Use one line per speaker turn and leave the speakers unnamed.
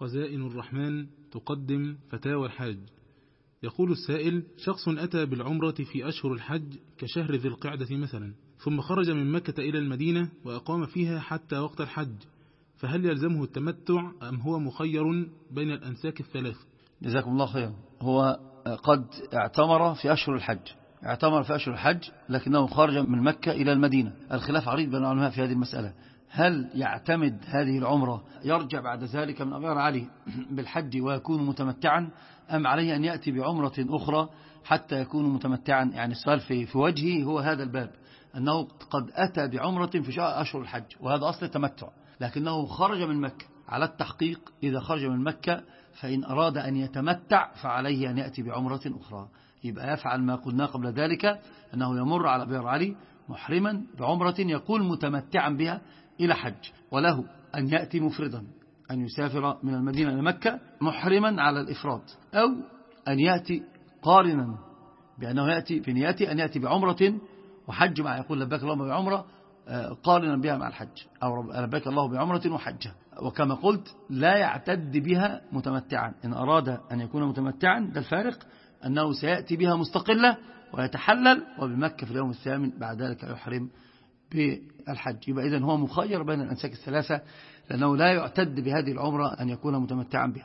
خزائن الرحمن تقدم فتاوى الحاج. يقول السائل شخص أتى بالعمرة في أشهر الحج كشهر ذي القعدة مثلا ثم خرج من مكة إلى المدينة وأقام فيها حتى وقت الحج فهل يلزمه التمتع أم هو مخير بين الأنساك الثلاث؟
جزاكم الله خير هو قد اعتمر في أشهر الحج. اعتمر في أشهر الحج لكنه خرج من مكة إلى المدينة. الخلاف عريض بين العلماء في هذه المسألة. هل يعتمد هذه العمرة يرجع بعد ذلك من أمير علي بالحج ويكون متمتعا؟ أم عليه أن يأتي بعمرة أخرى حتى يكون متمتعا؟ يعني السؤال في, في وجهه هو هذا الباب أنه قد أتى بعمرة في أشهر الحج وهذا أصل التمتع لكنه خرج من مكة. على التحقيق إذا خرج من مكة فإن أراد أن يتمتع فعليه أن يأتي بعمرة أخرى. يبقى يفعل ما قلنا قبل ذلك أنه يمر على بئر علي محرما بعمرة يكون متمتعا بها إلى حج وله أن يأتي مفردا أن يسافر من المدينة إلى مكة محرما على الإفراد أو أن يأتي قارنا بأنه يأتي في أن يأتي بعمرة وحج مع يقول لباك اللهم بعمرة آه، قارنا بها مع الحج أو لباك الله بعمرة وحجة. وكما قلت لا يعتد بها متمتعا. إن أراد أن يكون متمتعا ده الفارق أنه سيأتي بها مستقلة ويتحلل وبمكة في اليوم الثامن بعد ذلك يحرم بالحج. يبقى إذن هو مخير بين الأنساك الثلاثة لأنه لا يعتد بهذه العمرة أن يكون متمتعا بها.